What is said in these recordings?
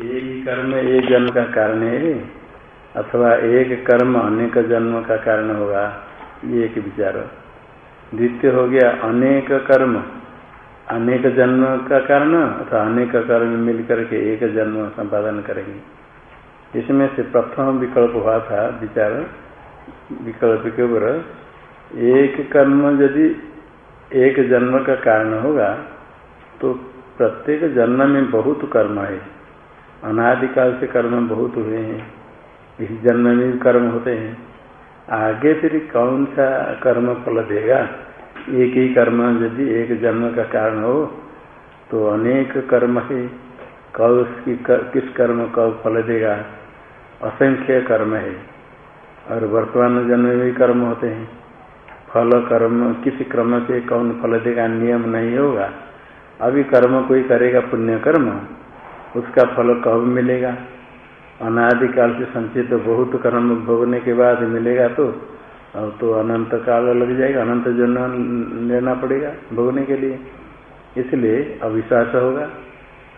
एक कर्म, एक जन्म का कारण है अथवा एक कर्म अनेक जन्म का कारण होगा, ये एक विचार द्वितीय हो गया अनेक कर्म। अनेक जन्म का कारण अथवा अनेक कर्म मिलकर के एक जन्म संपादन करेंगे। इसमें से प्रथम विकल्प हुआ था विचार, विकल्प के ऊपर, एक कर्म यदि एक जन्म का कारण होगा तो प्रत्येक जन्म में बहुत कर्म है। अनादिकाल से कर्म बहुत हुए हैं। इस जन्म में भी कर्म होते हैं। आगे फिर कौन सा कर्म फल देगा? एक ही कर्म यदि एक जन्म का कारण हो तो अनेक कर्म है। कब किस कर्म कब फल देगा? असंख्य कर्म है। और वर्तमान जन्म में भी कर्म होते हैं। फल कर्म, किस क्रम से कौन फल देगा? नियम नहीं होगा। अभी कर्म कोई करेगा पुण्य कर्म। उसका फल कब मिलेगा? अनादिकाल से संचित तो बहुत कर्म भोगने के बाद मिलेगा तो अब तो अनंत काल लग जाएगा, अनंत जन्म लेना पड़ेगा भोगने के लिए। इसलिए अविश्वास होगा,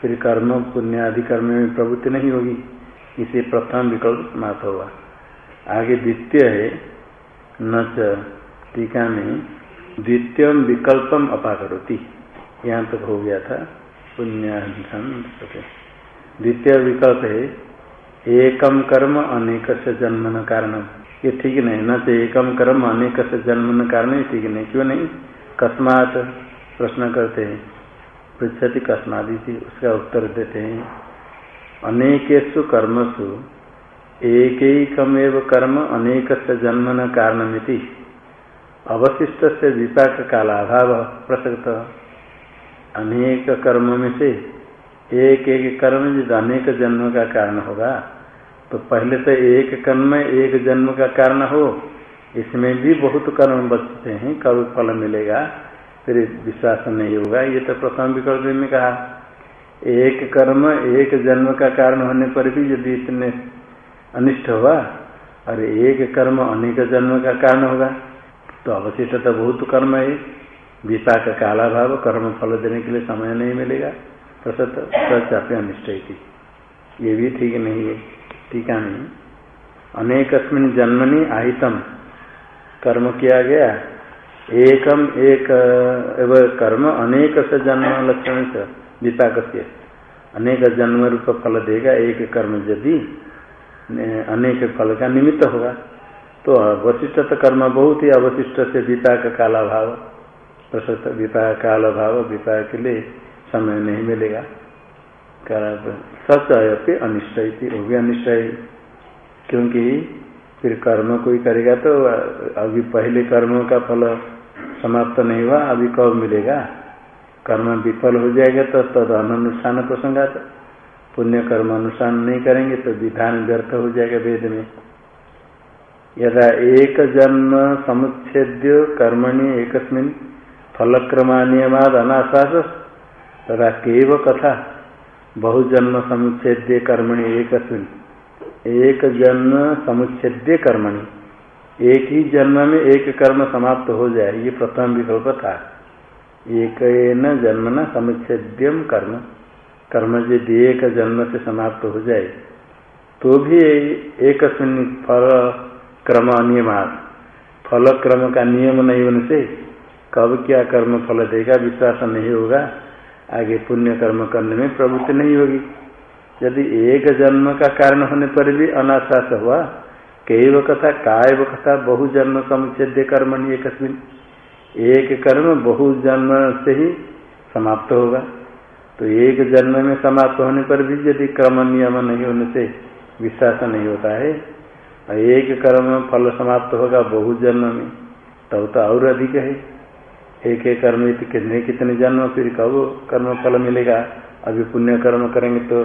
फिर कर्म पुण्य आदि कर्म में प्रवृत्ति नहीं होगी। इसे प्रथम विकल्प समाप्त होगा। आगे द्वितीय है, न टीका में द्वितीय विकल्पम अपाकरोती। यहाँ तक हो गया था पुण्याधन द्वितीय विकल्प है, एकम कर्म अनेक से जन्मन कारण ये ठीक नहीं न तो एकम कर्म अनेक से जन्मन कारण ठीक नहीं, क्यों नहीं? कस्मात प्रश्न करते हैं। पृछति कस्मादि थी, उसका उत्तर देते हैं। अनेकेशु कर्मसु एक एकमेव कर्म अनेक से जन्मन कारणमिति। अवशिष्ट से विपाक कालाभाव प्रसक्त। अनेक कर्म में से एक एक कर्म यदि अनेक जन्म का कारण होगा तो पहले तो एक कर्म एक जन्म का कारण हो, इसमें भी बहुत कर्म बचते हैं कब फल मिलेगा, फिर विश्वास नहीं होगा, ये तो प्रथम विकल्प में कहा। एक कर्म, एक जन्म का कारण होने पर भी यदि इतने अनिष्ट हुआ और एक कर्म अनेक जन्म का कारण होगा तो अवशिष्ट तो बहुत कर्म है। विपाक काला भाव कर्म फल देने के लिए समय नहीं मिलेगा। प्रसत सचाप्य अनिष्ट ये भी ठीक नहीं है टीका नहीं अनेक जन्मनि आहितम। कर्म किया गया। एकम एक कर्म अनेक से जन्म लक्षण से विपाक से अनेक जन्म रूप फल देगा, एक कर्म यदि अनेक फल का निमित्त होगा। तो अवशिष्ट कर्म बहुत ही अवशिष्ट से विपाक काला भाव प्रसत विपाक काल भाव विपाक के लिए समय नहीं मिलेगा। सच अपनी अनिश्चय अनिष्ट वो भी है। क्योंकि फिर कर्म कोई करेगा तो अभी पहले कर्मों का फल समाप्त नहीं हुआ, अभी कब मिलेगा? कर्म विफल हो जाएगा तो तद तो अनुष्ठान प्रसंगात। पुण्य कर्म अनुष्ठान नहीं करेंगे तो विधान व्यर्थ हो जाएगा वेद में। यदा एक जन्म समुच्छेद्य कर्मणि एकस्मिन फलक्रमानियमाद अनाशास तथा केव कथा, बहुजन्म समुच्छेद्य कर्मणि एक एक जन्म समुच्छेद्य कर्मणि। एक ही जन्म में एक कर्म समाप्त हो जाए, ये प्रथम विकल्प था। एक न जन्म न समुच्छेद्यम कर्म। कर्म यदि एक जन्म से समाप्त हो जाए तो भी एक फल क्रम अनियमात। फल क्रम का नियम नहीं होने से कब क्या कर्म फल देगा, विश्वास नहीं होगा। आगे पुण्य कर्म करने में प्रवृत्ति नहीं होगी। यदि एक जन्म का कारण होने पर भी अनाशास हुआ कई कथा काय कथा बहु जन्म समुच्छेद कर्म नहीं एक एक कर्म बहु जन्म से ही समाप्त होगा। तो एक जन्म में समाप्त होने पर भी यदि कर्म नियम नहीं होने से विश्वास नहीं होता है और एक कर्म फल समाप्त होगा बहु जन्म में तब तो, तो और अधिक है। एक एक कर्म कितने कितने जन्म, फिर कब कर्म फल मिलेगा? अभी पुण्य कर्म करेंगे तो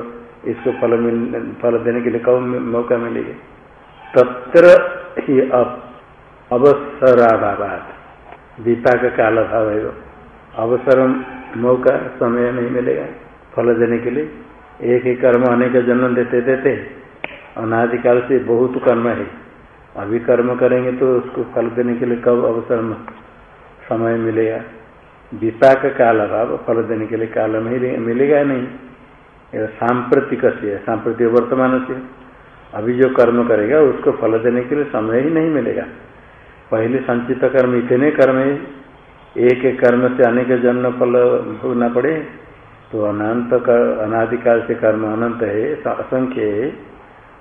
इसको फल मिल, फल देने के लिए कब मौका मिलेगा? तत्र ही अब अवसराभावात विपाक काल भाव है अवसर मौका, समय नहीं मिलेगा फल देने के लिए। एक ही कर्म अनेक जन्म देते देते अनादिकाल से बहुत कर्म है। अभी कर्म करेंगे तो उसको फल देने के लिए कब अवसर समय मिलेगा विपाक काल अभाव फल देने के लिए काल मिलेगा नहीं। सांप्रतिक से सांप्रतिक वर्तमान से अभी जो कर्म करेगा, उसको फल देने के लिए समय ही नहीं मिलेगा। पहले संचित कर्म, इतने कर्म है, एक एक कर्म से अनेक जन्म फल भोगना पड़े तो अनंत अनादिकाल से कर्म अनंत है असंख्य है।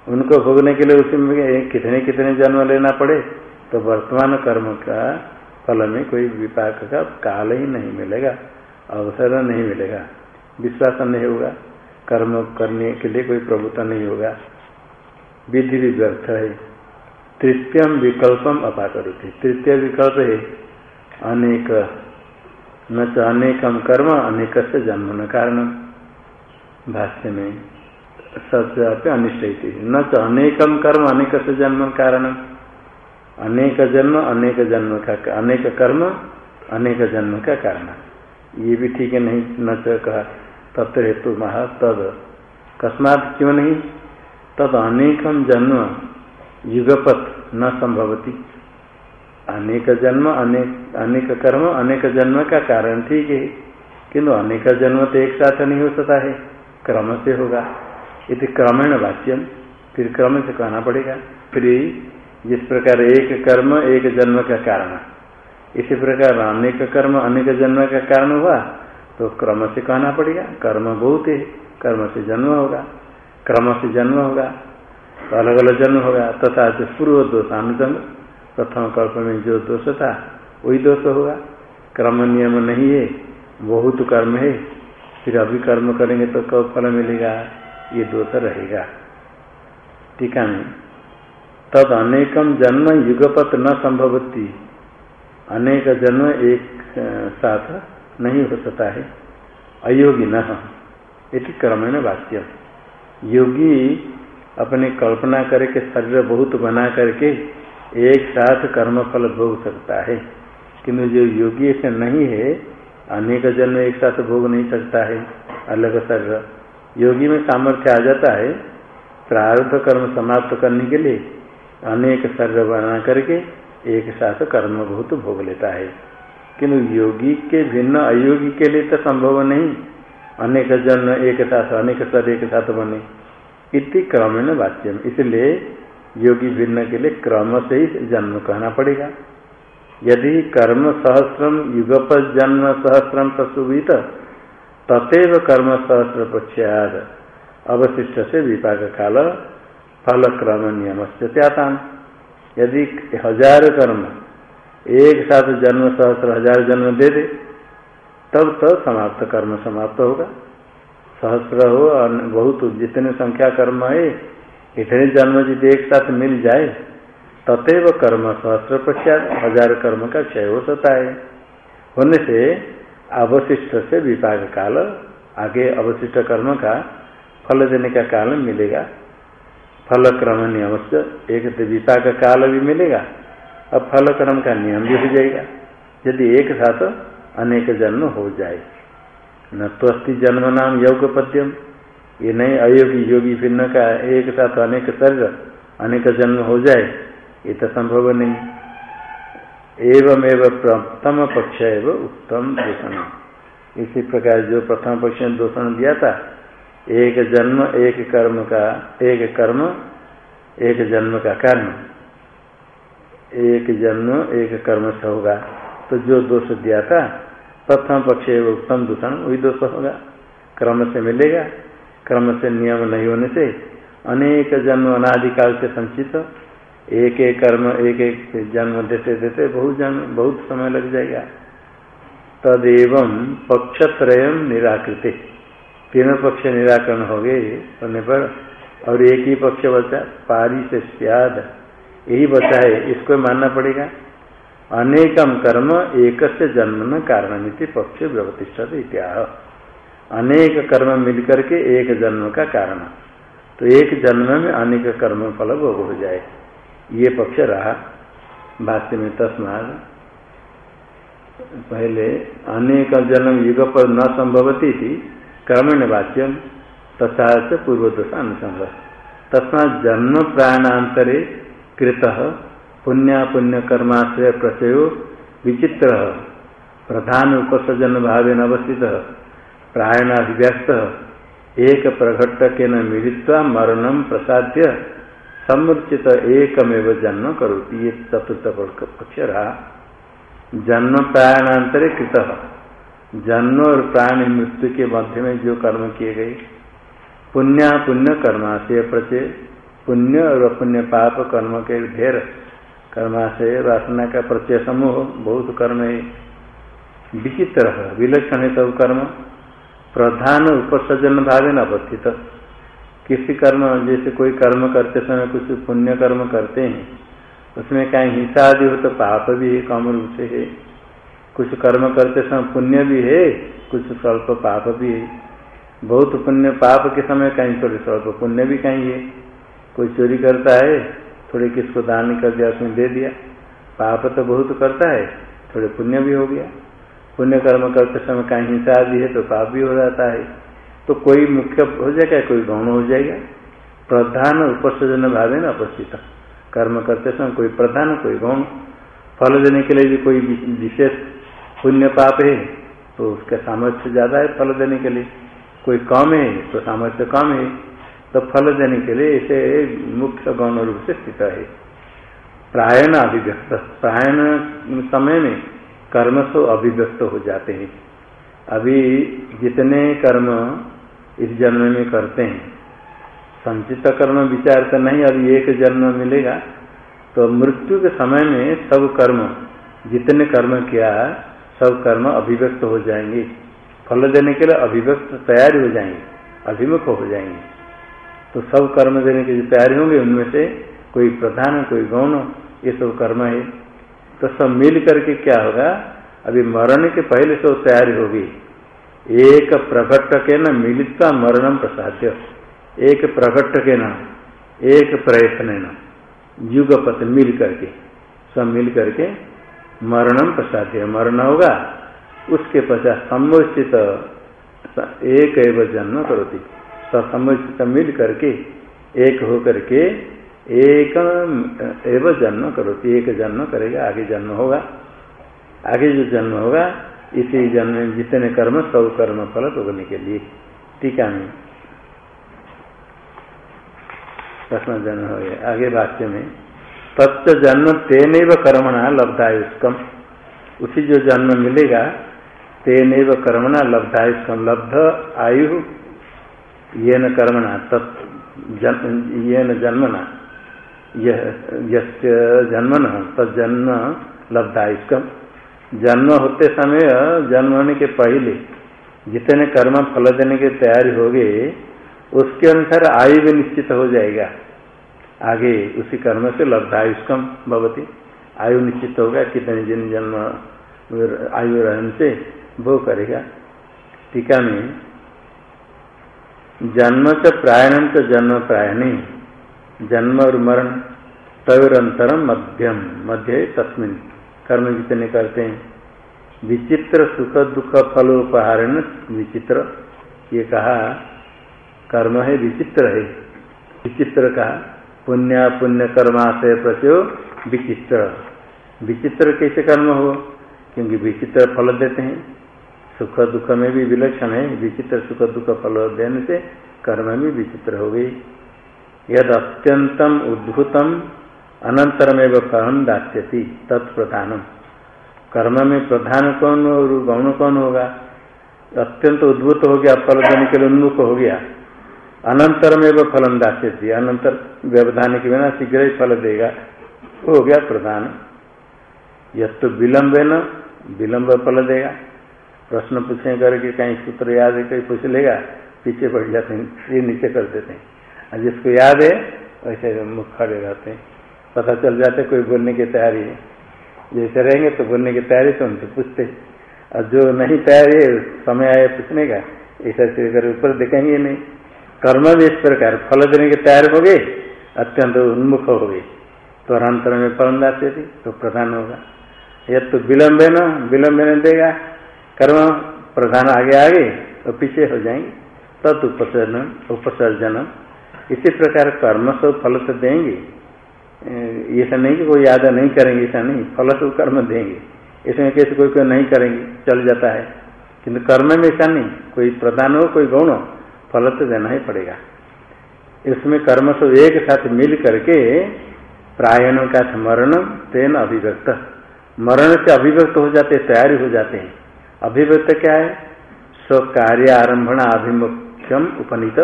उनको भोगने के लिए उसमें कितने कितने जन्म लेना पड़े तो वर्तमान कर्म का फल में कोई विपाक का काल ही नहीं मिलेगा, अवसर नहीं मिलेगा, विश्वास नहीं होगा, कर्म करने के लिए कोई प्रभुता नहीं होगा। विधि भी व्यर्थ है। तृतीयम विकल्पम अपाकरोती। तृतीय विकल्प है, अनेक, न च अनेकम कर्म अनेक से जन्म न कारण भाष्य में सत्य अनिष्ट न तो अनेकम कर्म अनेक से जन्म कारण अनेक जन्म अनेक जन्म का अनेक कर्म, अनेक जन्म का कारण। ये भी ठीक है, नहीं, न कहा तत्व हेतु महा तद। कस्मात क्यों नहीं? तद अनेकम जन्म, युगपत न संभवती। अनेक जन्म, अनेक अनेक कर्म, अनेक जन्म का कारण ठीक है। किंतु अनेक जन्म तो एक साथ नहीं हो सकता है, क्रम से होगा। यदि क्रमेण वाच्यम फिर क्रम से कहना पड़ेगा, फिर जिस प्रकार एक कर्म, एक जन्म का कारण। इसी प्रकार अनेक कर्म, अनेक जन्म का कारण हुआ तो क्रम से कहना पड़ेगा, कर्म बहुत है, कर्म से जन्म होगा, क्रम से जन्म होगा तो अलग अलग जन्म होगा, तथा जो पूर्व दोष अनुजंग, प्रथम कल्प में जो दोष था, वही दोष होगा। क्रम नियम नहीं है, बहुत कर्म है, फिर अभी कर्म करेंगे तो कब फल मिलेगा? ये दोष रहेगा। टीका में तद अनेकम जन्म युगपत न संभवती। अनेक जन्म एक साथ नहीं हो सकता है। अयोगी न इति क्रमेण वाक्य योगी अपनी कल्पना करके, शरीर बहुत बना करके, एक साथ कर्म फल भोग सकता है। किंतु जो योगी ऐसे नहीं है, अनेक जन्म एक साथ भोग नहीं सकता है। अलग शरीर। योगी में सामर्थ्य आ जाता है, प्रारब्ध कर्म समाप्त करने के लिए। अनेक शरीर बना करके एक साथ कर्म बहुत भोग लेता है। किंतु योगी के भिन्न अयोगी के लिए तो संभव नहीं। अनेक जन्म एक साथ, अनेक शरीर एक साथ बने। इति क्रमेण वाच्य इसलिए योगी भिन्न के लिए क्रम से ही जन्म कहना पड़ेगा। यदि कर्म सहस्रम युगप जन्म सहस्रम प्रसुभित तथेव कर्म सहस्र पश्चात अवशिष्ट से विपाक काल फल क्रम नियम से त्यातान यदि हज़ार कर्म एक साथ जन्म सहस्र हज़ार जन्म दे दे तब तो समाप्त कर्म समाप्त होगा। सहस्र हो और बहुत जितने संख्या कर्म है, इतने जन्म यदि एक साथ मिल जाए, तथेव कर्म सहस्त्र पश्चात हज़ार कर्म का क्षय हो सकता है। होने से अवशिष्ट से विपाक काल, आगे अवशिष्ट कर्म का फल देने का काल मिलेगा। फल क्रम नियम से एक तो विपाक काल भी मिलेगा और फल क्रम का नियम भी हो जाएगा। यदि एक साथ अनेक जन्म हो जाए, न तो अस्थि जन्म नाम योग पद्यम ये नहीं, अयोगी योगी भिन्न का एक साथ अनेक शरीर, अनेक जन्म हो जाए, ये तो संभव नहीं। एवं एवं प्रथम पक्ष एवं उत्तम दूषण इसी प्रकार जो प्रथम पक्ष ने दूषण दिया था एक जन्म, एक कर्म का, एक कर्म, एक जन्म का कर्म। एक जन्म, एक कर्म से होगा। तो जो दोष दिया था, प्रथम पक्ष उत्तम दूषण, वही दोष होगा। क्रम से मिलेगा। क्रम से नियम नहीं होने से अनेक जन्म अनादिकाल से संचित। एक एक कर्म, एक एक जन्म देते देते बहुत जन्म, बहुत समय लग जाएगा। तदेव पक्षत्रय निराकृत। तीनों पक्ष निराकरण हो गए होने पर, और एक ही पक्ष बचा पारी से सियाद। यही बचा है, इसको मानना पड़ेगा। अनेकम कर्म एक से जन्म न कारण पक्ष व्यवतिष्ठत इत्याह। अनेक कर्म मिलकर के एक जन्म का कारण। तो एक जन्म में अनेक कर्म फल भोग हो जाए। ये पक्ष रहा। भाष्य में तस्माद पहले अनेक जन्म युग पर न संभवती थी। क्रमेण वाच्यम तथा से पूर्वदोष अनुसंग तस्मा जन्म प्राणांतरे कृत पुण्य पुण्य कर्माश्रय प्रधान उपसर्जन भाव अवस्थित प्रायण अभिव्यक्त एक प्रघट के न मिलित्वा मरणम प्रसाद्य समूर्चित एकमेव जन्म करोती। ये चतुर्थ पक्ष रहा जन्म प्राणांतरे कृत। जन्म और प्राण मृत्यु के मध्य में जो कर्म किए गए, पुण्य पुण्य कर्माशय प्रचय, पुण्य और अपुण्य पाप कर्म के ढेर, कर्माशय वासना का प्रत्यय समूह, बहुत कर्म है। विचित्र है, विलक्षण है सब कर्म। प्रधान उपसर्जन भाव न अवस्थित। किसी कर्म, जैसे कोई कर्म करते समय कुछ पुण्य कर्म करते हैं, उसमें कहीं हिंसा आदि हो तो पाप भी है कम रूप से है। कुछ कर्म करते समय पुण्य भी है, कुछ स्वल्प पाप भी है। बहुत पुण्य पाप के समय कहीं थोड़े स्वल्प पुण्य भी कहीं है। कोई चोरी करता है, थोड़े किसको दान कर दिया उसमें दे दिया। पाप तो बहुत करता है, थोड़े पुण्य भी हो गया। पुण्य कर्म करते समय कहीं हिंसा आदि है तो पाप भी हो जाता है। तो कोई मुख्य हो जाएगा, कोई गौण हो जाएगा। प्रधान उपसर्जन भाव ना उपस्थित। कर्म करते समय कोई प्रधान, कोई गौण। फल देने के लिए भी कोई विशेष पुण्य पाप है तो उसका सामर्थ्य ज़्यादा है फल देने के लिए। कोई कम है तो सामर्थ्य कम है तो फल देने के लिए इसे मुख्य गौण रूप से स्थित है। प्रायण अभिव्यक्त, प्रायण समय में कर्म तो अभिव्यक्त हो जाते हैं। अभी जितने कर्म इस जन्म में करते हैं, संचित कर्म विचार तो नहीं अभी एक जन्म मिलेगा तो मृत्यु के समय में सब कर्म, जितने कर्म किया सब कर्म अभिव्यक्त हो जाएँगे। फल देने के लिए अभिव्यक्त तैयारी हो जाएँगे, अभिमुख हो जाएँगे। तो सब कर्म देने की जो तैयारी होंगे, उनमें से कोई प्रधान, कोई गौण, ये सब कर्म है। तो सब मिल करके क्या होगा? अभी मरण के पहले से तैयारी होगी एक प्रकट के न मिलित मरणम प्रसाद्य। एक प्रकट के न, एक प्रयत्न न। युगपत मिल करके, सब मिल करके मरणम प्रसाद्य मरण होगा, उसके पश्चात समुचित एक एवं जन्म करोती। समुचित मिल करके, एक हो करके एक एवं जन्म करोती। एक जन्म करेगा, आगे जन्म होगा। आगे जो जन्म होगा, इसी जन्म जितने कर्म, सब कर्म फल भोगने के लिए। टीका में प्रश्न जन्म हो गया। आगे वाक्य में तत्व जन्म तेन कर्मणा लब्धायुष्कम। उसी जो जन्म मिलेगा तेन कर्मणा लब्धायुष्कम। लब्ध आयु ये न कर्मणा ये न जन्मना। यह जन्मन तत्जन्म लब्धायुष्कम। जन्म होते समय, जन्म होने के पहले, जितने कर्म फल देने की तैयारी हो गए उसके अनुसार आयु भी निश्चित हो जाएगा। आगे उसी कर्म से लब्धायुष्कम भवती। आयु निश्चित होगा कितने दिन जन्म आयु रहन से वो करेगा। टीका में, जन्म च प्रायण तो जन्म प्रायणी, जन्म और मरण तयोरंतरम मध्यम, मध्य तस्मिन। कर्म जितने करते हैं, विचित्र सुख दुख फलोपहारण विचित्र। ये कहा, कर्म है विचित्र है। विचित्र कहा पुण्य पुण्य कर्माशय प्रत्यो विचित्र। विचित्र कैसे कर्म हो? क्योंकि विचित्र फल देते हैं। सुख दुख में भी विलक्षण है। विचित्र सुख दुख फल देने से कर्म भी विचित्र हो गई। यद अत्यंतम उद्भुतम अनंतरमेव फलम दास्यति तत्प्रधानम। कर्म में प्रधान कौन और गौण कौन होगा? अत्यंत उद्भुत हो गया, फल देने के लिए उन्मुख हो गया। अनंतर में वह फलम दास्यति अनंतर व्यवधान के बिना शीघ्र ही फल देगा। हो गया प्रधान। यह तो विलंब है न विलंब फल देगा। प्रश्न पूछे करके कहीं सूत्र याद है, कहीं पूछ लेगा, पीछे बढ़ जाते हैं, ये नीचे कर देते हैं। जिसको याद है, वैसे मुख खड़े रहते हैं। पता चल जाते कोई बोलने की तैयारी है। जैसे रहेंगे तो बोलने की तैयारी तो उनसे पूछते और जो नहीं तैयारी है, समय आए पूछने का, ऐसा कर ऊपर देखेंगे नहीं। कर्म भी इस प्रकार। फल देने के तैयार हो गए अत्यंत उन्मुख हो गए तो अनंतर में फल दाते थी तो प्रधान होगा। यह तो विलंब ना विलंब नहीं देगा। कर्म प्रधान आगे आगे तो पीछे हो जाएँगे। तत् उपसर्जन उपसर्जनम। इसी प्रकार कर्म सब फल तो देंगे। ऐसा नहीं कि कोई याद नहीं करेंगे, ऐसा नहीं। फल सब कर्म देंगे। इसमें कैसे कोई कोई नहीं करेंगे, चल जाता है। किंतु कर्म में ऐसा नहीं। कोई प्रधान हो, कोई गौण हो। फल तो देना ही पड़ेगा। इसमें कर्म से एक साथ मिल करके प्रायण का मरण तेन अभिव्यक्त। मरण से अभिव्यक्त हो जाते, तैयारी हो जाते हैं। अभिव्यक्त क्या है? स्व कार्य आरंभण अभिमुख्यम उपनीत।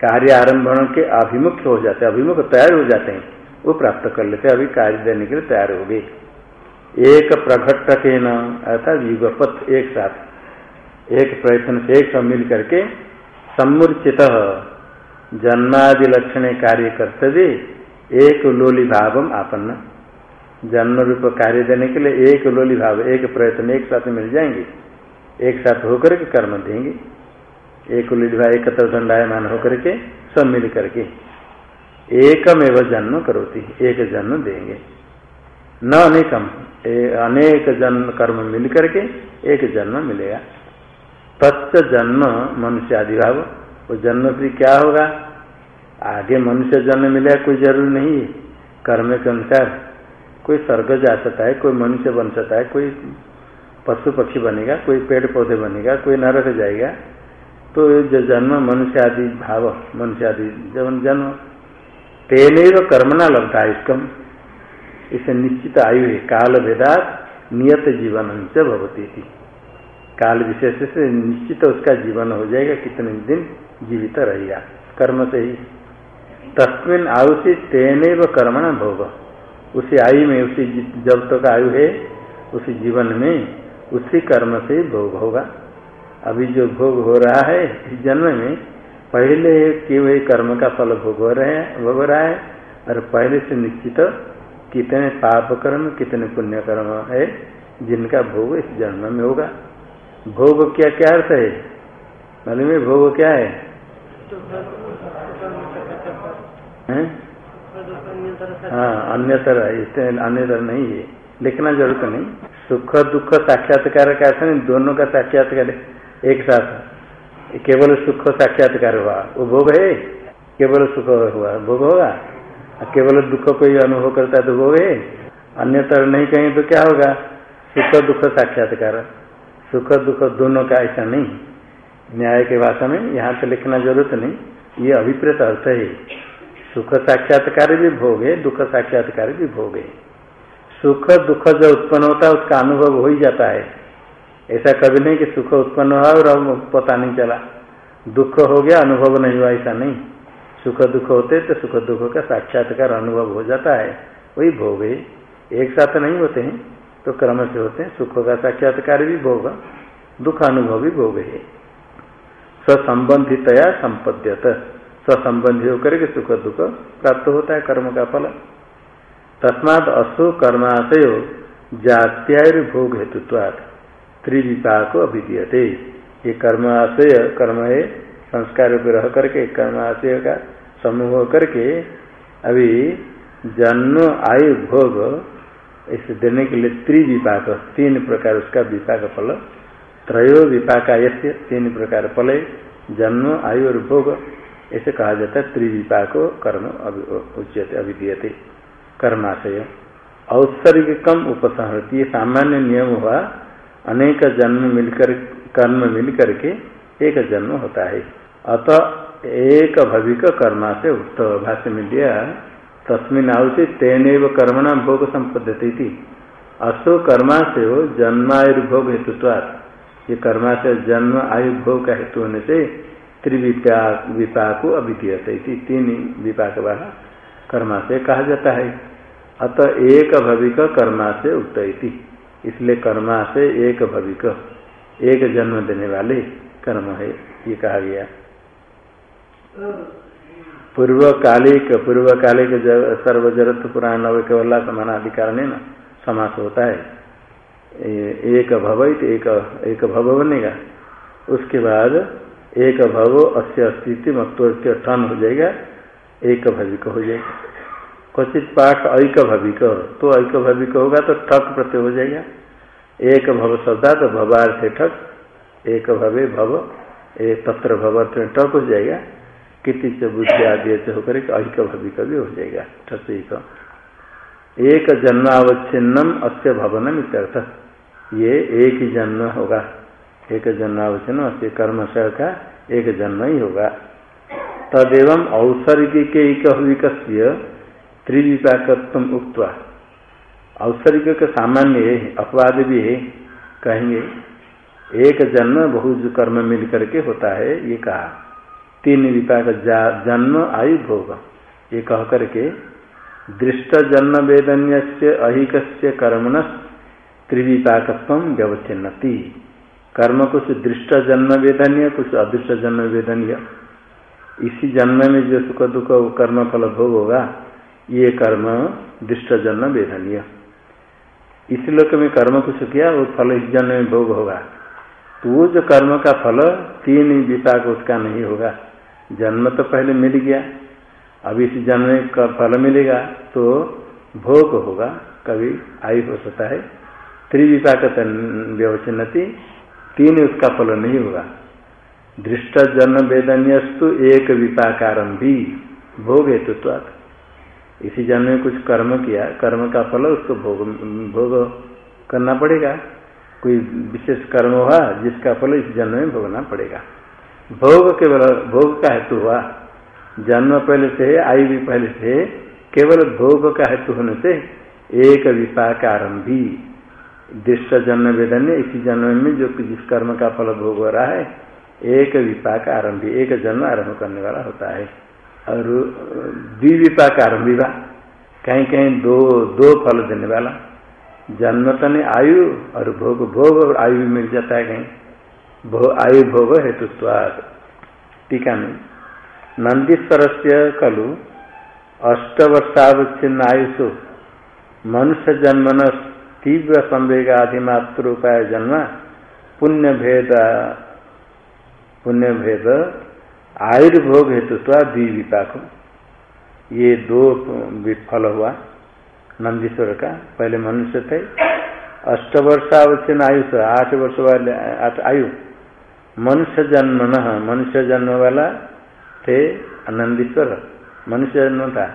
कार्य आरंभण के अभिमुख्य हो जाते, अभिमुख तैयार हो जाते हैं। वो प्राप्त कर लेते अभी कार्य देने के लिए तैयार हो गए। एक प्रघटक न अर्थात युगपत एक साथ, एक प्रयत्न से एक सब मिल करके सम्मूर्चित। जन्मादि लक्षण कार्य कर्तव्य एक लोली भाव आपन्न। जन्म रूप कार्य देने के लिए एक लोली भाव, एक प्रयत्न एक साथ मिल जाएँगे। एक साथ होकर के कर्म देंगे। एक लोली भाव एकत्र दंडायमान होकर के सब मिल करके। एकमेव जन्म करोती, एक जन्म देंगे। न अनेकम अनेक जन्म कर्म मिल करके एक जन्म मिलेगा। तत्व जन्म मनुष्य आदि भाव वो जन्म फिर क्या होगा? आगे मनुष्य जन्म मिलेगा कोई ज़रूरी नहीं है। कर्म के अनुसार कोई स्वर्ग जा सकता है, कोई मनुष्य बन सकता है, कोई पशु पक्षी बनेगा, कोई पेड़ पौधे बनेगा, कोई नरक जाएगा। तो जो जन्म मनुष्य आदि भाव, मनुष्य आदि जब जन्म, तेन कर्मना लगता है इसकम इसे निश्चित आयु है, काल भेदात नियत जीवन से भवती थी काल विशेष से निश्चित उसका जीवन हो जाएगा, कितने दिन जीवित रहेगा। कर्म से ही। तस्मिन आयु से तेन व कर्मण भोग। उसी आयु में, उसी जब तक आयु है, उसी जीवन में उसी कर्म से ही भोग होगा। अभी जो भोग हो रहा है इस जन्म में, पहले किए कर्म का फल भोग हो रहे हैं, भोग रहा है, और पहले से निश्चित कितने पाप कर्म, कितने पुण्य कर्म है, जिनका भोग इस जन्म में होगा। भोग क्या क्या अर्थ है? मालूम में भोग क्या है? हाँ? अन्यतर अन्यतर नहीं है। लिखना ज़रूरत नहीं। सुख, दुख, साक्षात्कार का अर्थ नहीं, दोनों का साक्षात्कार एक साथ। केवल सुख, साक्षात्कार हुआ। वो भोग है? केवल सुख हुआ। भोग होगा? केवल दुख कोई अनुभव करता है तो भोग है। अन्यतर नहीं कहें तो क्या होगा? सुख, दुख, साक्षात्कार। सुख दुख दोनों का ऐसा नहीं। न्याय के भाषा में यहाँ पे लिखना ज़रूरत नहीं। ये अभिप्रेत अर्थ है। सुख साक्षात्कार भी भोग है दुख साक्षात्कार भी भोग। है सुख दुख जो उत्पन्न होता है, उसका अनुभव हो ही जाता है। ऐसा कभी नहीं कि सुख उत्पन्न हुआ और अब पता नहीं चला। दुख हो गया, अनुभव नहीं हुआ, ऐसा नहीं। सुख दुख होते तो सुख दुख का साक्षात्कार अनुभव हो जाता है। वही भोग। है एक साथ नहीं होते हैं। तो क्रम से होते हैं, सुख का साक्षात्कार भी भोग, दुख अनुभव भी भोग है स्वसंबंधितया संपद्यत। स्वसंबंधी होकर के सुख दुख प्राप्त होता है कर्म का फल। तस्मात असु कर्माशय जात्यायुर्भोग हेतुत्वात्। त्रिविपाक अभिधीयते। ये कर्माशय कर्म है संस्कार रह करके, कर्माशय का समूह करके अभी जन्म आयु भोग इसे देने के लिए त्रिविपाक तीन प्रकार उसका विपाक फल, त्रयो विपाक यश्य तीन प्रकार फल, जन्म, आयु और भोग, ऐसे कहा जाता है त्रिविपाक कर्म उच्यते, अभिधीयते, कर्माशय। औत्सर्गिकम उपसंहृति सामान्य नियम हुआ, अनेक जन्म मिलकर, कर्म मिलकर के एक जन्म होता है। अतः एक भविक कर्माशय उक्त भाष्य में दिया तस्मिन आहुति तेन कर्मणा भोग संपद्यती थी असो कर्मा से हो जन्मायुर्भोग हेतुत्वात्। ये कर्मा से जन्म, आयु, भोग का हेतु होने से त्रिविपाक विपाक अभिधीयते तीन विपाक वाला कर्मा से कहा जाता है। अतः एक भविक कर्मा से उक्त इसलिए कर्मा से एक भविक, एक जन्म देने वाले कर्म है, ये कहा गया। पूर्व कालिक पूर्व कालिक सर्वजरत पुराण नव केवला समानाधिकार न, समास होता है। एक भव एक एक भव बनेगा। उसके बाद एक भव अस्य अस्तित्व मत्व ठन हो जाएगा। एक भविक हो जाएगा। क्वचित पाठ ऐक भविक। तो ऐक भविक होगा तो ठक प्रत्यय हो जाएगा। एक भव शब्दा तो भवार्थ ठक। एक भवे भव एक तत्र भवर्थ ठक हो जाएगा। किति से बुद्धि आदि से होकर अहिक भविक भी हो जाएगा ठसिक एक। जन्मावच्छिन्नम अस्य भवनम इत्यर्थ। ये एक ही जन्म होगा। एक जन्मावच्छिन्न अस्य कर्म का एक जन्म ही होगा। तदेव औसर्गिक विक त्रिविपाकत्व उक्तवा। औसर्गिक का सामान्य अपवाद भी है, कहेंगे, एक जन्म बहुत कर्म मिल करके होता है, ये कहा। तीन विपाक जन्म, आयु, भोग। ये कह करके, दृष्ट जन्म वेदन्य से अहिक कर्मण त्रिविपाकत्व व्यवच्छिन्नति कर्म कुछ दृष्ट जन्म वेदनीय, कुछ अदृष्ट जन्म वेदनीय। इसी जन्म में जो सुख दुख कर्म फल भोग होगा, ये कर्म दृष्ट जन्म वेदनीय। इस लोक में कर्म कुछ किया, वो फल इस जन्म में भोग होगा। तो वो जो कर्म का फल, तीन विपाक उसका नहीं होगा। जन्म तो पहले मिल गया। अब इस जन्म का फल मिलेगा तो भोग होगा। कभी आयु हो सकता है। त्रिविपाक व्यवचनति, तीन उसका फल नहीं होगा। दृष्ट जन्म वेदन्यस्तु एक विपाकारम भी, भोग हेतु इसी जन्म में कुछ कर्म किया, कर्म का फल उसको भोग भोग करना पड़ेगा। कोई विशेष कर्म हुआ जिसका फल इस जन्म में भोगना पड़ेगा। भोग केवल, भोग का हेतु हुआ। जन्म पहले से, आयु भी पहले से, केवल भोग का हेतु होने से एक विपाक आरंभी दृष्ट जन्म वेदन इसी जन्म में जो जिस कर्म का फल भोग हो रहा है, एक विपाक आरंभी एक जन्म आरंभ करने वाला होता है। और द्विविपाक आरंभी बा। कहीं कहीं दो दो फल देने वाला। जन्म तो नहीं आयु और भोग भोग और आयु मिल जाता है कहीं। आयु भोग हेतुत्वाद टीका में। नंदीश्वर से खलु अष्टवर्षावच्छिन्न आयुषु, मनुष्य जन्मन तीव्र संवेगाधिमात्र उपाय जन्म पुण्य भेद पुण्य भेद आयुर्भोग हेतुत्वा द्विविपाक ये दो विफल हुआ नंदीश्वर का, पहले मनुष्य थे अष्ट वर्षावच्छिन्न आयुष, आठ वर्ष वाले आयु मनुष्य जन्म न मनुष्य जन्म वाला थे आनंदीश्वर मनुष्य जन्म था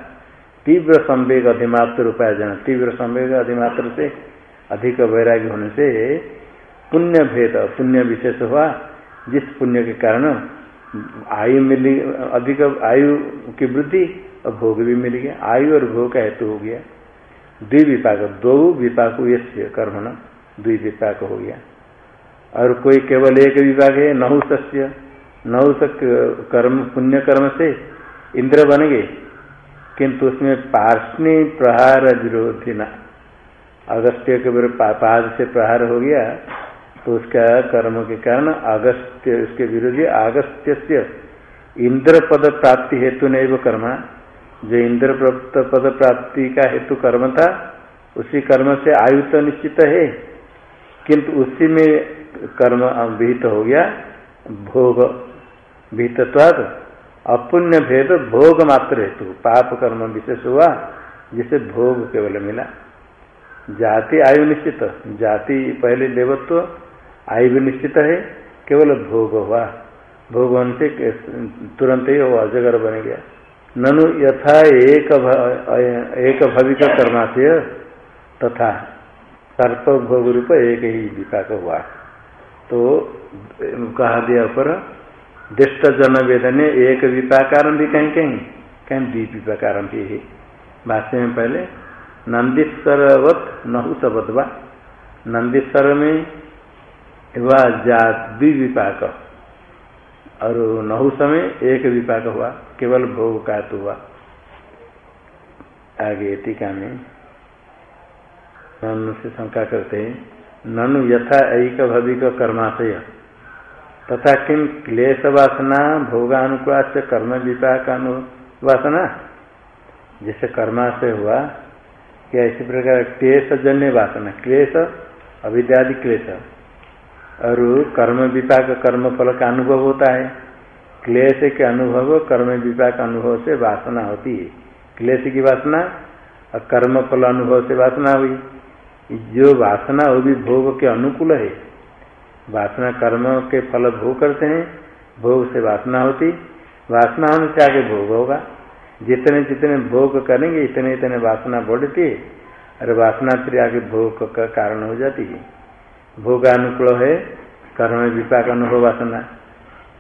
तीव्र संवेग अधिमात्र जन तीव्र संवेग अधिमात्र से अधिक वैराग्य होने से पुण्य भेद, पुण्य विशेष हुआ। जिस पुण्य के कारण आयु मिली, अधिक आयु की वृद्धि और भोग भी मिल गया। आयु और भोग का हेतु हो गया। द्विविपाक दो विपाक ये कर्म न द्विविपाक हो गया। और कोई केवल एक विभाग है नहुसस्य नहुस कर्म, पुण्य कर्म से इंद्र बन गए, किंतु उसमें पार्षणी प्रहार विरोधी न। अगस्त्य के पाद से प्रहार हो गया तो उसका कर्म के कारण अगस्त्य, उसके विरोधी अगस्त्य से इंद्र पद प्राप्ति हेतु नहीं वो कर्म। जो इंद्र पद प्राप्ति का हेतु कर्म था, उसी कर्म से आयु तो निश्चित है। किंतु उसी में कर्म विहित हो गया भोग विहितत्वाद अपुण्य भेद भोग मात्र हेतु। पाप कर्म विशेष हुआ जिसे भोग केवल मिला। जाति आयु निश्चित जाति पहले देवत्व आयु भी निश्चित है केवल भोग हुआ। भोग होने से तुरंत ही वो अजगर बन गया। ननु यथा एक भा, एक भविक कर्मा से तथा सर्प भोग रूप एक ही विपाक हुआ। तो कहा दिया ऊपर दृष्ट जन वेदने एक विपाकारम भी कहीं कहीं कहीं द्वीप विपाकारम भी है। भाष्य में पहले, नंदीश्वरवत नहुसवत नंदीश्वर में वह द्विविपाक और नहु समय एक विपाक हुआ, केवल भोग का तो हुआ। आगे टीका में से शंका करते हैं। ननु यथा एक भविक कर्माशय। तथा किम क्लेश वासना भोगानुकूल से कर्म विपाक वासना। जैसे कर्माशय हुआ क्या इसी प्रकार क्लेश जन्य वासना, क्लेश, अविद्यादि क्लेश। और कर्म विपाक कर्म फल का अनुभव होता है। क्लेश के अनुभव कर्म विपाक अनुभव से वासना होती है। क्लेश की वासना और कर्म फल अनुभव से वासना हुई। जो वासना वो भी भोग के अनुकूल है। वासना कर्म के फल भोग करते हैं, भोग से वासना होती। वासना होने से आगे भोग होगा। जितने जितने भोग करेंगे, इतने इतने वासना बढ़ती है, और वासना फिर आगे भोग का कारण हो जाती है। भोग अनुकूल है, कर्म विपाक अनुभव वासना।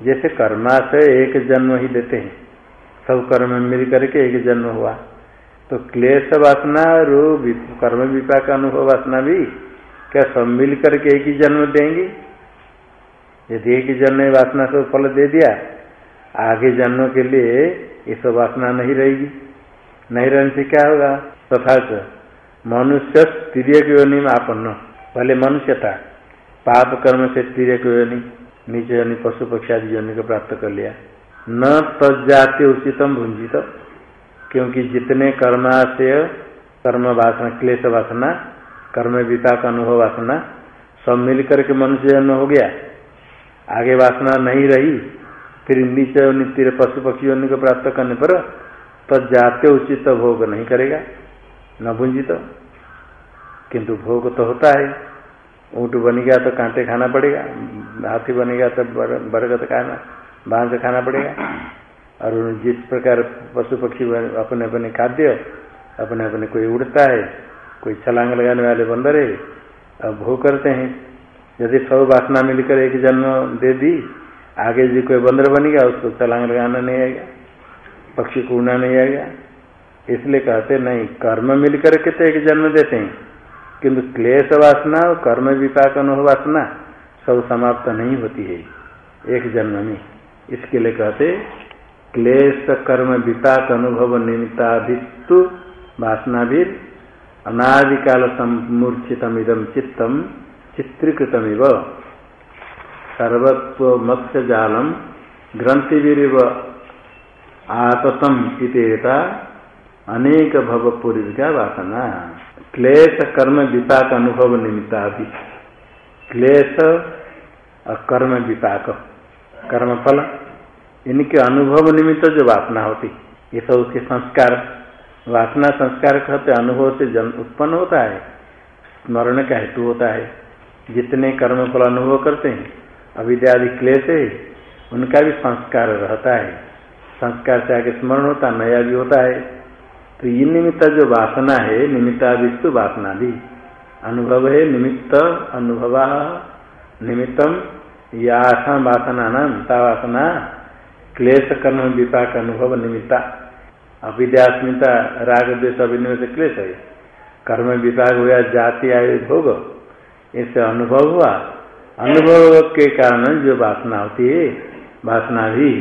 जैसे कर्माशय एक जन्म ही देते हैं। सब कर्म मिल करके एक जन्म हुआ। तो क्लेश वासना कर्म विपाक, अनुभव वासना भी क्या सब मिल करके एक ही जन्म देंगे? यदि एक ही जन्म वासना से फल दे दिया, आगे जन्म के लिए ये सब वासना नहीं रहेगी। नहीं रहने से क्या होगा? तथा तो मनुष्य तिरक योनि में आपन्न पहले मनुष्य था, पाप कर्म से तिरक योनि, नीचे योनि, पशु पक्षी आदि योनि को प्राप्त कर लिया। न तजाति उचितम भुंजित क्योंकि जितने कर्माशय कर्म वासना, क्लेश वासना, कर्म विपाक, अनुभव वासना, सब मिल करके मनुष्य जन्म हो गया। आगे वासना नहीं रही, फिर नीचे नित्य पशु पक्षी योनि को प्राप्त करने पर तो जाते उचित तो भोग नहीं करेगा। न भूंजित। किंतु भोग तो होता है। ऊँट बनेगा तो कांटे खाना पड़ेगा, हाथी बनेगा तो बरगद खाना बाँध खाना पड़ेगा। और जिस प्रकार पशु पक्षी अपने अपने खाद्य, अपने अपने कोई उड़ता है, कोई छलांग लगाने वाले बंदर है, अब भोग करते हैं। यदि सब वासना मिलकर एक जन्म दे दी, आगे यदि कोई बंदर बनेगा, उसको छलांग लगाना नहीं आएगा, पक्षी को उड़ना नहीं आएगा। इसलिए कहते, नहीं, कर्म मिलकर के तो एक जन्म देते हैं। किंतु क्लेश वासना और कर्म विपाक वासना सब समाप्त नहीं होती है एक जन्म में। इसके लिए कहते क्लेश कर्म विपाक अनुभव निमित्ताधिस्तु वासना भी अनादिकाल समूर्छितम इदम चित्तम चित्रीकृतमिव। सर्वत्व मत्स्य जालम ग्रंथिवीर आततम इतेता अनेक भव पूर्विका वासना। क्लेश कर्म विपाक अनुभव निमित्ता क्लेश कर्म विपाक। कर्म फल इनके अनुभव निमित्त जो वासना होती, ये सब उसके संस्कार। वासना संस्कार कहते अनुभव से जन उत्पन्न होता है, स्मरण का हेतु होता है। जितने कर्म फल अनुभव करते हैं, अविद्यादि क्लेश है उनका भी संस्कार रहता है। संस्कार से आगे स्मरण होता, नया भी होता है। तो ये निमित्त जो वासना है निमित्तादिस्तु वासना भी अनुभव है, निमित्त अनुभव निमित्तम यासा वासना नाम ता वासना क्लेश कर्म विपाक अनुभव निमित्ता अविद्यास्मिता राग द्वेश अभिनव से क्लेश है कर्म विपाक हुआ जाति आयु भोग इससे अनुभव हुआ। अनुभव के कारण जो वासना होती है, वासना भी।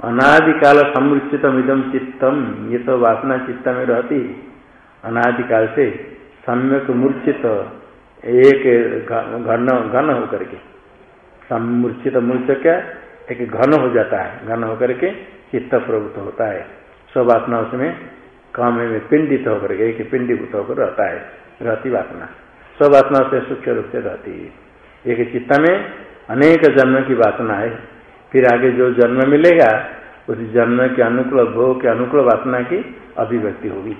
अनादिकाल समुचितम इदम चित्तम। ये तो वासना चित्त में रहती अनादिकाल से सम्यक मूर्छित एक घन घन होकर के। समूर्छित मूर्च क्या? एक घन हो जाता है। घन होकर के चित्त प्रवृत्त होता है। सब वासना उसमें काम में पिंडित होकर के, एक पिंडीभूत होकर रहता है। रहती वासना। सब वासना से सूक्ष्म रूप से रहती है। एक चित्त में अनेक जन्म की वासना है। फिर आगे जो जन्म मिलेगा, उस जन्म के अनुकूल भोग के अनुकूल वासना की अभिव्यक्ति होगी।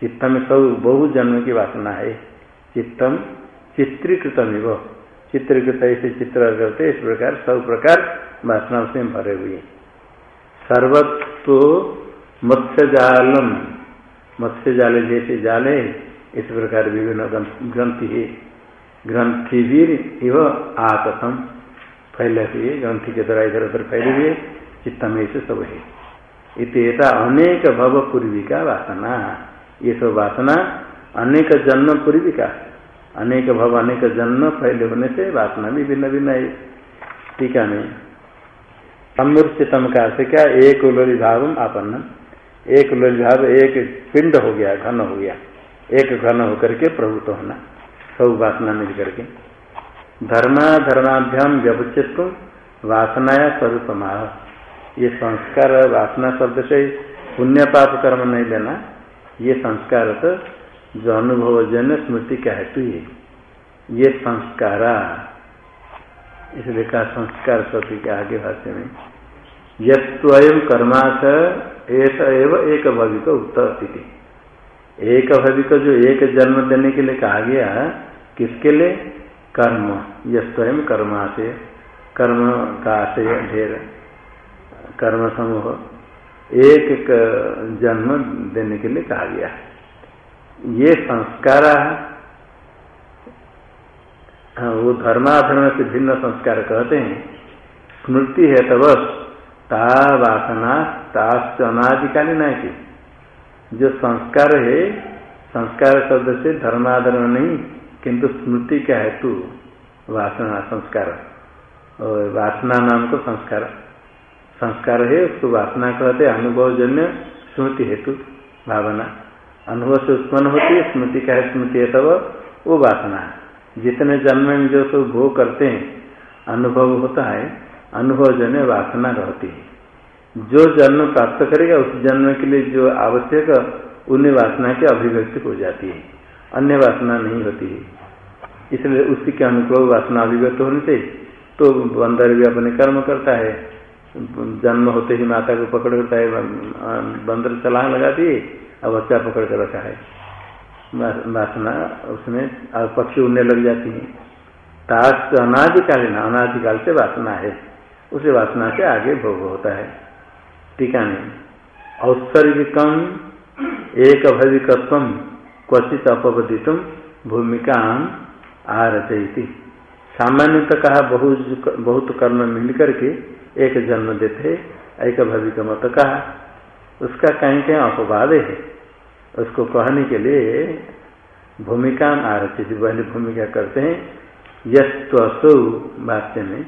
चित्त में सब बहु जन्म की वासना है। चित्तम चित्रीकृतम वो चित्रीकृत ऐसे चित्र करते इस प्रकार सब प्रकार वासना उसमें भरे हुए सर्वत्व मत्स्य जालम, मत्स्य जाले जैसे जाले इस प्रकार विभिन्न ग्रंथि है। ग्रंथि इव आतम फैले हुए ग्रंथि के द्वारा इधर उधर फैले हुए चित्त में से सब है। इतना अनेक भव पूर्वी का वासना। ये सब वासना अनेक जन्म पूर्वी का अनेक भव, अनेक जन्म फैले होने से वासना भी भिन्न भिन्न है टीका में समूर्चितम का से क्या? एक उलोली भाव आपन्न एक उलोली भाव, एक पिंड हो गया, घन हो गया। एक घन होकर के प्रभुत्व होना, सब वासना मिल करके। धर्मा, धर्माभ्याम व्यवचित वासनाया स्वरूप ये संस्कार वासना शब्द से पुण्य पाप कर्म नहीं लेना, ये संस्कार तो जो अनुभव जन स्मृति का हेतु है, ये संस्कारा इसलिए कहा संस्कार शब्द के आगे भाष्य में यम कर्माश ऐसा एवं एक भविक उत्तर स्थिति एक भविक जो एक जन्म देने के लिए कहा गया, किसके लिए? कर्म यम कर्माशय कर्म का आशय ढेर, कर्म समूह, एक जन्म देने के लिए कहा गया। ये संस्कार हाँ, वो धर्माधर्म से भिन्न संस्कार कहते हैं। स्मृति है तब ता वासना ताश्च है कि। जो संस्कार है संस्कार शब्द से धर्माधर्म नहीं किंतु स्मृति का हेतु वासना संस्कार। और वासना नाम को संस्कार। संस्कार है उसको वासना कहते अनुभव जन्य स्मृति हेतु भावना। अनुभव से उत्पन्न होती है, स्मृति का है, स्मृति है तब वो वासना जितने जन्म में जो सब भोग करते हैं, अनुभव होता है, अनुभव जन्य वासना रहती है। जो जन्म प्राप्त करेगा, उस जन्म के लिए जो आवश्यक, उन्हें वासना की अभिव्यक्ति हो जाती है। अन्य वासना नहीं होती है। इसलिए उसी के अनुकूल वासना अभिव्यक्त होने से तो बंदर भी अपने कर्म करता है। जन्म होते ही माता को पकड़ करता है, बंदर चलान लगाती है बच्चा पकड़ कर रखा है? वासना उसमें पक्षी उड़ने लग जाती है। ताश तो अनादिकालीन अनादिकाल से वासना है। उसे वासना से आगे भोग होता है। टीका नहीं औत्सर्गिकम एक भविकत्व क्वचित अपवदित भूमिका आरचयती। सामान्यतः कहा, बहुत बहुत कर्म मिल करके एक जन्म देते एक भविक मत कहा, उसका कहीं कहीं अपवाद है। उसको कहने के लिए भूमिका आरचित पहले भूमिका करते हैं यस्वसु वाक्य में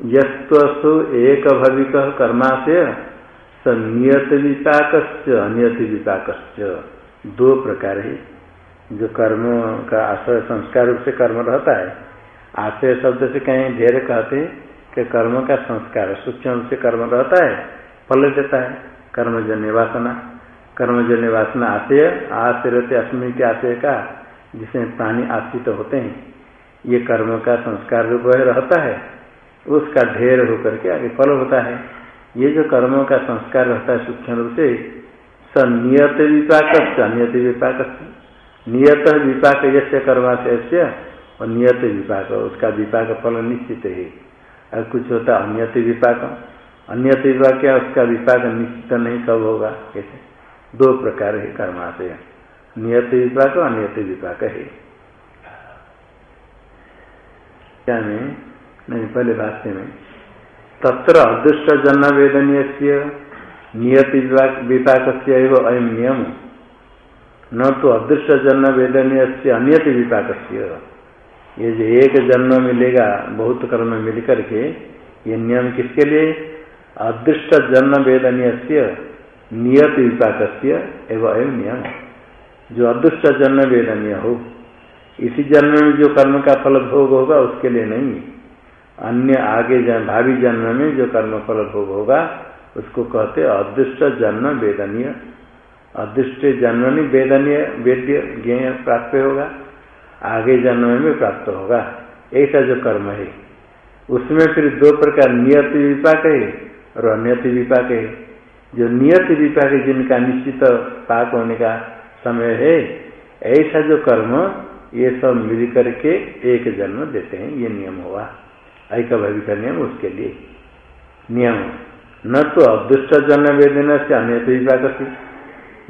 यस्वसु एक भविक कर्मा से नियत विपाक अनियत विपाक दो प्रकार है, जो कर्म का आश्रय, संस्कार रूप से कर्म रहता है। आश्रय शब्द से कहीं ढेर कहते हैं कि कर्म का संस्कार, सूक्ष्म से कर्म रहता है, फल देता है कर्मजन्य वासना कर्मजन्य वासना आशय रहते अश्मी के आशय का, जिसमें प्राणी आश्रित तो होते हैं। ये कर्म का संस्कार रूप रहता है, उसका ढेर होकर के आगे फल होता है। ये जो कर्मों का संस्कार रहता है, सूक्ष्म रूप से स नियत विपाक नियत विपाक नियत विपाक यश्य कर्मा से और नियत विपाक, उसका विपाक फल निश्चित है। और कुछ होता है, अन्यत विपाक अन्यत विपाक क्या, उसका विपाक निश्चित नहीं कब होगा, कैसे? दो प्रकार है कर्माशय नियत विपाक अनियत विपाक है। क्या नहीं पहले भाष्य में तत्र अदृष्ट जन्म वेदनीय से नियति विपाक से अयम नियम। न तो अदृष्ट जन्म वेदनीय से अनियति विपाक ये जो एक जन्म मिलेगा, बहुत कर्म मिल करके ये नियम किसके लिए? अदृष्ट जन्म वेदनीय से नियत विपाक एवं अयम नियम। जो अदृष्ट जन्म वेदनीय हो इसी जन्म में जो कर्म का फल भोग होगा उसके लिए नहीं। अन्य आगे जन, भावी जन्म में जो कर्म फल भोग होगा उसको कहते अदृष्ट जन्म वेदनीय। अदृष्ट जन्म नहीं वेदनीय वेद्य ज्ञ प्राप्त होगा आगे जन्म में प्राप्त होगा। ऐसा जो कर्म है। उसमें फिर दो प्रकार नियत विपाक है और अन्यत विपाक है। जो नियत विपाक जिनका निश्चित पाक होने का समय है, ऐसा जो कर्म, ये सब मिल करके एक जन्म देते हैं, ये नियम हुआ। ऐकभावी का नियम उसके लिए। नियम, न तो अदृष्ट जन्म वेदन से अन्य विपाक से।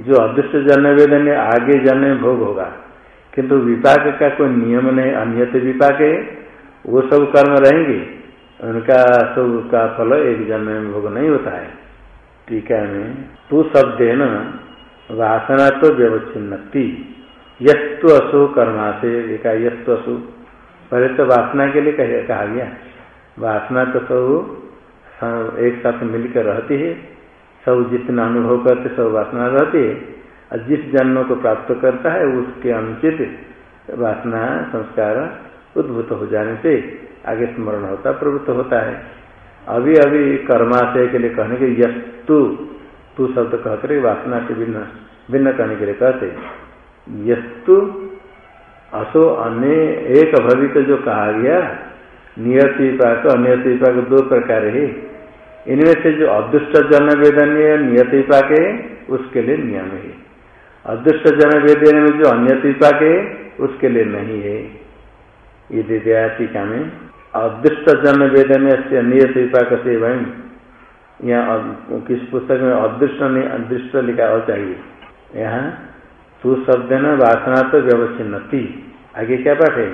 जो अदृष्ट जन्म वेदन आगे जन्म भोग होगा, किंतु विपाक का कोई नियम नहीं, अन्यत विपाक है, वो सब कर्म रहेंगे। उनका सब का फल एक जन्म में भोग नहीं होता है। टीका में तू शब्द न वासना तो व्यवच्छिन्नति। यस्तु असु कर्मा से यस्तु असु। पहले तो वासना के लिए कहा गया। वासना तो सब एक साथ मिलकर रहती है। सब जितना अनुभव करते सब वासना रहती है। और जिस जन्म को प्राप्त करता है, उसके अनुचित वासना, संस्कार उद्भूत हो जाने से आगे स्मरण होता, प्रवृत्त होता है। अभी अभी कर्माशय के लिए कहने के यस्तु तू शब्द कहकर वासना से भिन्न भिन्न कहने के लिए कहते यस्तु असो अन्य, एक भवित जो कहा गया, नियत विपाक अनियत विपाक दो प्रकार है। इनमें से जो अदृष्ट जन वेदनीय नियत विपाक है, उसके लिए नियम है। अदृष्ट जन वेदन में जो अन्यत विपाक है, उसके लिए नहीं है। ये दे दिया टीका में अदृष्ट जन वेदन से नियत विपाक से वही यहाँ किस पुस्तक में अदृष्ट नहीं, अदृष्ट लिखा हो चाहिए। यहाँ तू शब्द न वासना तो व्यवच्छिन्नति आगे क्या पाठ है?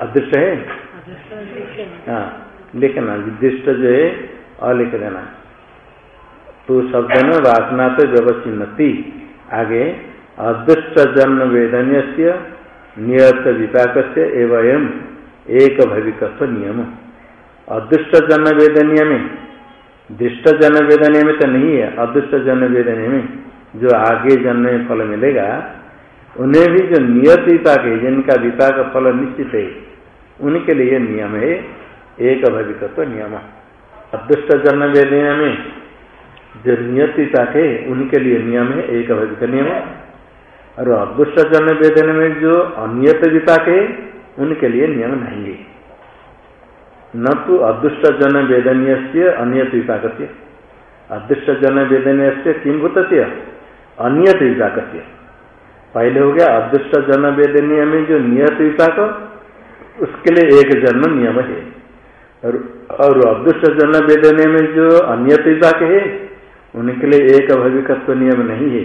अदृष्ट है? हाँ लिखना निर्दिष्ट जो है, अलिख देना। तो शब्द न वासना तो व्यवचिन्नति आगे, अदृष्ट जन्म वेदन्य नियत विपाक से एवं एक भविकत्व नियम। अदृष्ट जन्म वेदनीय में दृष्ट जन्म वेदनीय में तो नहीं है, अदृष्ट जन्म वेदनीय में जो आगे जन्म में फल मिलेगा, उन्हें भी जो नियत विपाक है जिनका विपाक फल निश्चित है, उनके लिए नियम है, एक भविकत्व नियम। अदृष्ट जन्म वेदनीय में जो नियत विपाक उनके लिए नियम है, एक भविक नियम। और अदृष्ट जन्म वेदन में जो अनियत विपाक है उनके लिए नियम नहीं है। न तो अदृष्ट जन वेदनीय से अनियत विपाक अदृष्ट जन वेदनीय से किमभूत से अनियत विपाक पहले हो गया अदृष्ट जन वेदनीय में जो नियत विपाक उसके लिए एक जन्म नियम है। और अदृष्ट जन वेदनीय में जो अनियत विपाक है, उनके लिए एक भविकत्व नियम नहीं है।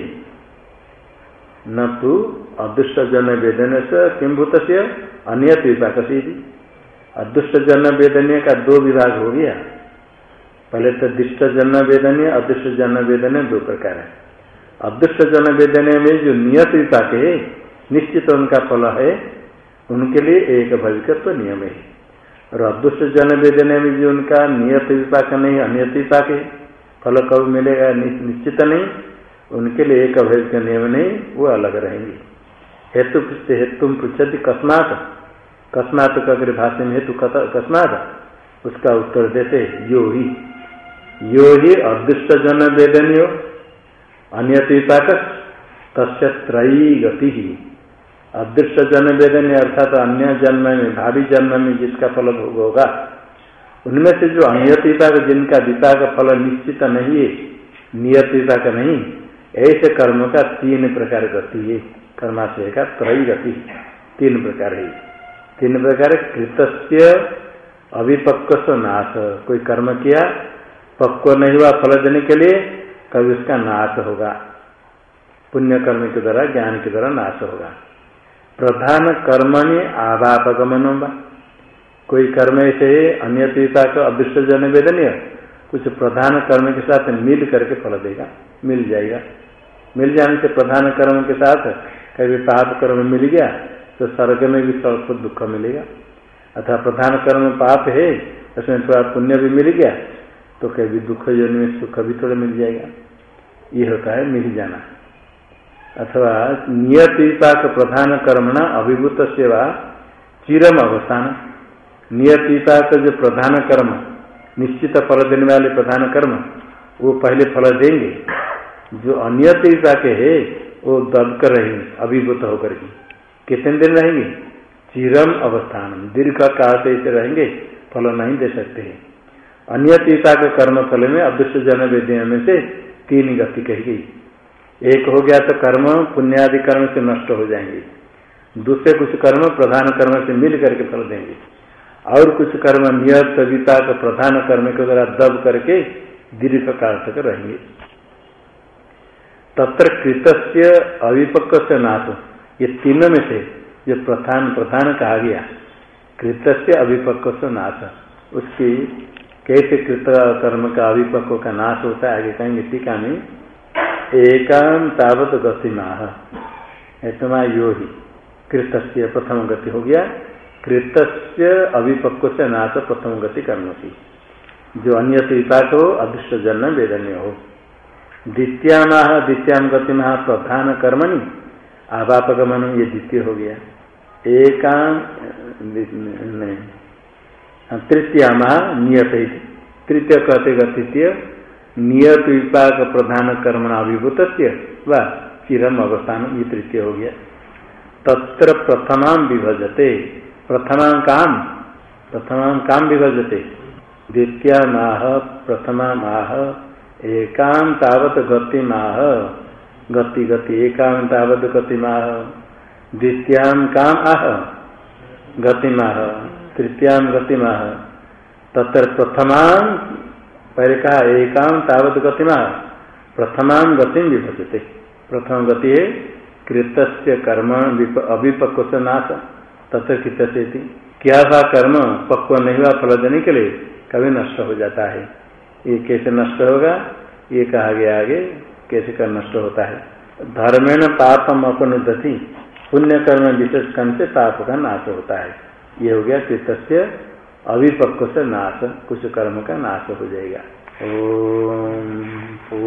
न तो अदृष्ट जन वेदन से किमभूत से अनियत विपाक अदृष्ट जन वेदनीय का दो विभाग हो गया। पहले तो दृष्ट जन वेदनीय अदृष्ट जन वेदनीय दो प्रकार है। अदृष्ट जन वेदनीय में जो नियत विपाक है, निश्चित उनका फल है, उनके लिए एक भविकत्व नियम है। और अदृष्ट जन वेदनीय में जो उनका नियत विपाक नहीं, अनियत विपाक है। फल कब मिलेगा निश्चित नहीं। उनके लिए एक अभेद का नियम नहीं, वो अलग रहेंगे। हेतु हेतु पृछति कस्मात कस्मात का अगर भाषा में हेतु कस्मात। उसका उत्तर देते यो ही यो ही अदृष्ट जन वेदनीय विपाक तस्य गति। ही अदृष्ट जन वेदनीय अर्थात अन्य जन्म में भावी जन्म में जिसका फल भोग होगा, उनमें से जो अनियत विपाक जिनका विपाक फल निश्चित नहीं है नियत विपाक नहीं, ऐसे कर्म का तीन प्रकार गति है। कर्माशय का त्रय गति, तीन प्रकार है। तीन प्रकार कृतस्य अभिपक्व नाश। कोई कर्म किया, पक्व नहीं हुआ, फल देने के लिए कभी उसका नाश होगा। पुण्य कर्म के द्वारा ज्ञान के द्वारा नाश होगा। प्रधान कर्मणि आभापगमन कोई कर्म ऐसे अन्य का अदृष्ट वेदनीय कुछ प्रधान कर्म के साथ मिल करके फल देगा, मिल जाएगा। मिल जाने से प्रधान कर्म के साथ कभी पाप कर्म मिल गया तो स्वर्ग में भी स्वल्प दुख मिलेगा। अथवा प्रधान कर्म पाप है, उसमें थोड़ा पुण्य भी मिल गया तो कभी दुख जन में सुख भी थोड़ा मिल जाएगा। ये होता है मिल जाना। अथवा नियत विपाक प्रधान कर्मणा अभिभूत सेवा चिरम अवस्थान नियत विपाक जो प्रधान कर्म, निश्चित फल देने वाले प्रधान कर्म, वो पहले फल देंगे। जो अन्यता के है, वो दब कर रहेंगे, अभिभूत होकर के। कितने दिन रहेंगे? चिरम अवस्थान दीर्घ काल से ऐसे रहेंगे, फल नहीं दे सकते। अन्यतीता के कर्म फल में, अदृश्य जन वेद्य में से तीन गति कही गई। एक हो गया तो कर्म, पुण्यादि कर्म से नष्ट हो जाएँगे। दूसरे कुछ कर्म, प्रधान कर्म से मिल करके फल देंगे। और कुछ कर्म नियत विता प्रधान कर्म के द्वारा दब करके दीर्घ काल तक रहेंगे। तत्र कृतस्य अविपक्व नाश ये तीनों में से जो प्रधान प्रधान कहा गया, कृतस्य अविपक्व से नाश। उसकी कैसे कृत कर्म का अविपक्व का नाश होता है, आगे कहेंगे, टीका में एकाम तावत गतिमाह। ऐतमा यो ही कृतस्य प्रथम गति हो गया, कृतस्य अविपक्व से नाश प्रथम गति कर्म की जो अन्य विपाक हो अदृष्ट जन्म वेदनीय हो। द्वितीय गति महा प्रधान कर्मणि आवापगमन ये द्वितीय हो गया। एकाम तृतीय माह नियत। तृतीय कहते तृतीय। नियत विपाक प्रधान कर्मण अभिभूत व चिरम अवस्थान ये तृतीय हो गया। तत्र प्रथमा विभजते। प्रथमा काम प्रथमा काम विभजते। द्वितीय माह प्रथमा माह एकाम तावत गति माह गति गति एकाम तावत गति माह द्वितीयाम काम आह। गति माह तृतीयाम गति माह तत्र प्रथमान पहले कहा एकाम तावत गति माह प्रथमान गति विभजते। प्रथम गति है कृत कर्म अभिपक्व से नाश तत्र कृत से क्या था कर्म पक्व नहीं हुआ फल देने के लिए, कभी नष्ट हो जाता है। ये कैसे नष्ट होगा? ये कहा गया आगे। कैसे कर नष्ट होता है? धर्मेण पापम अपनुदति पुण्य कर्म विशेष कर्म से पाप का नाश होता है। ये हो गया कृत्य अभिपक्व से नाश कुछ कर्म का नाश हो जाएगा। ओ